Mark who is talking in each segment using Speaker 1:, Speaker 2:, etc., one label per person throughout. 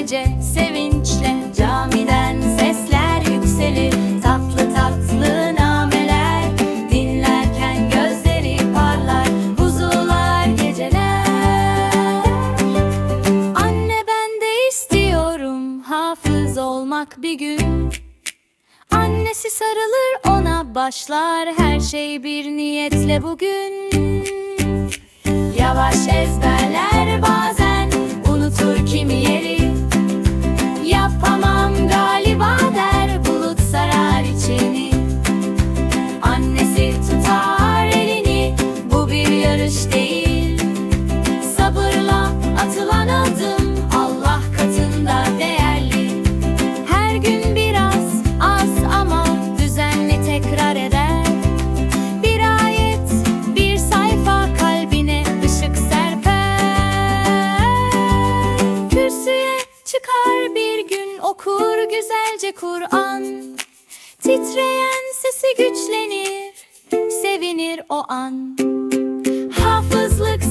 Speaker 1: Gece sevinçle camiden sesler yükselir. Tatlı tatlı nameler dinlerken gözleri parlar. Buzular geceler. Anne ben de istiyorum hafız olmak bir gün. Annesi sarılır ona başlar her şey bir niyetle bugün. Yavaş ezberler. Sabırla atılan adım Allah katında değerli. Her gün biraz az ama düzenli tekrar eder. Bir ayet bir sayfa kalbine ışık serper. Kürsüye çıkar bir gün okur güzelce Kur'an. Titreyen sesi güçlenir sevinir o an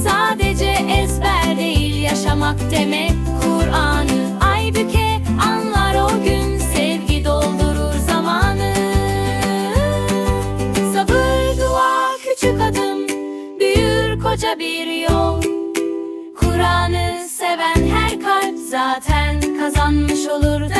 Speaker 1: sadece ezber değil yaşamak demek Kur'an'ı Aybüke anlar o gün sevgi doldurur zamanı. Sabır dua küçük adım büyür koca bir yol. Kur'an'ı seven her kalp zaten kazanmış olur değer